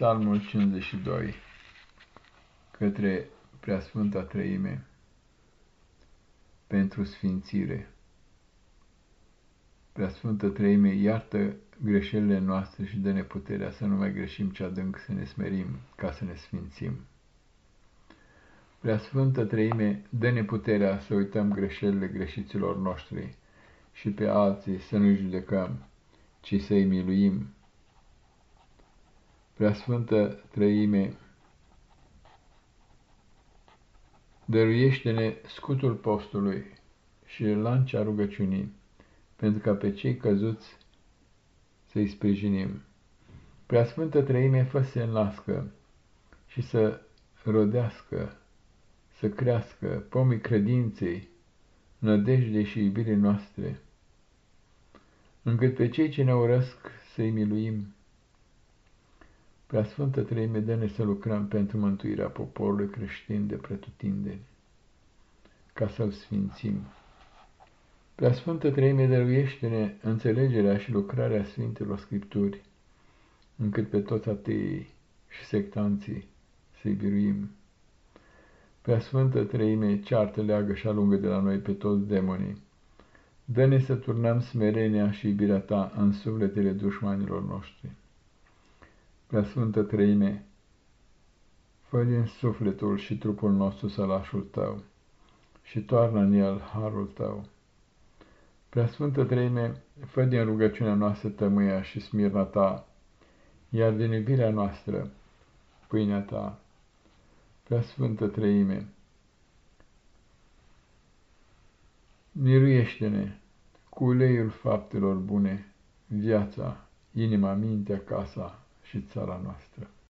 Psalmul 52 către Preasfânta Trăime pentru sfințire. Preasfântă Trăime, iartă greșelile noastre și dă-ne puterea să nu mai greșim ce adânc, să ne smerim ca să ne sfințim. Preasfântă Trăime, dă-ne puterea să uităm greșelile greșiților noștri și pe alții să nu judecăm, ci să-i miluim Preasfântă Trăime, dăruiește-ne scutul postului și lancea rugăciunii, pentru ca pe cei căzuți să-i sprijinim. Preasfântă Trăime, fă să nască și să rodească, să crească pomii credinței, nădejdei și iubirii noastre, încât pe cei ce ne urăsc să-i miluim Preasfântă Treime, dă să lucrăm pentru mântuirea poporului creștin de pretutindeni, ca să-l sfințim. Preasfântă Treime, dăruiește-ne înțelegerea și lucrarea Sfintelor Scripturi, încât pe toți ateii și sectanții să-i biruim. Preasfântă Treime, ceartă, leagă și alungă de la noi pe toți demonii. Dă-ne să turnăm smerenia și iubirea ta în sufletele dușmanilor noștri Prea Sfântă Treime, fă din sufletul și trupul nostru sălașul tău și toarnă în el harul tău. Prea Sfântă Treime, fă din rugăciunea noastră tămâia și smirna ta, iar din iubirea noastră pâinea ta. Prea Sfântă Treime, miruiește-ne cu uleiul faptelor bune, viața, inima, mintea, casa, și țara noastră.